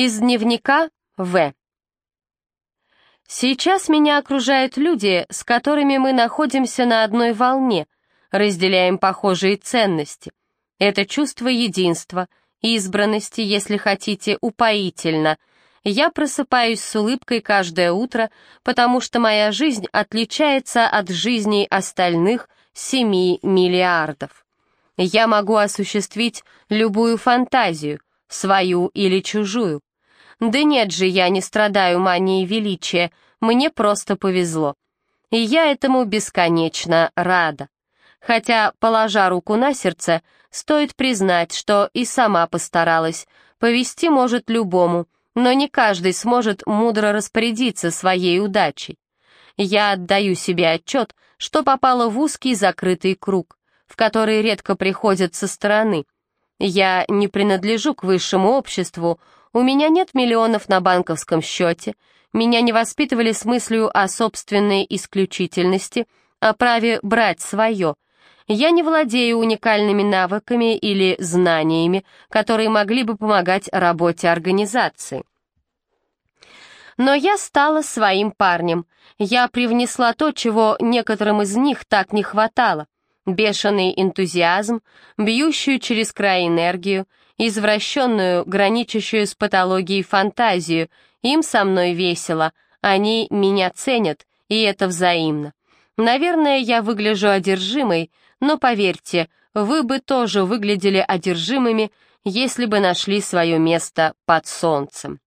Из дневника В. Сейчас меня окружают люди, с которыми мы находимся на одной волне, разделяем похожие ценности. Это чувство единства, избранности, если хотите, упоительно. Я просыпаюсь с улыбкой каждое утро, потому что моя жизнь отличается от жизней остальных семи миллиардов. Я могу осуществить любую фантазию, свою или чужую. Да нет же, я не страдаю манией величия, мне просто повезло. И я этому бесконечно рада. Хотя, положа руку на сердце, стоит признать, что и сама постаралась. Повести может любому, но не каждый сможет мудро распорядиться своей удачей. Я отдаю себе отчет, что попала в узкий закрытый круг, в который редко приходят со стороны — я не принадлежу к высшему обществу, у меня нет миллионов на банковском счете, меня не воспитывали с мыслью о собственной исключительности, о праве брать свое. Я не владею уникальными навыками или знаниями, которые могли бы помогать работе организации. Но я стала своим парнем. Я привнесла то, чего некоторым из них так не хватало — бешеный энтузиазм, бьющую через край энергию, извращенную, граничащую с патологией фантазию. Им со мной весело, они меня ценят, и это взаимно. Наверное, я выгляжу одержимой, но поверьте, вы бы тоже выглядели одержимыми, если бы нашли свое место под солнцем.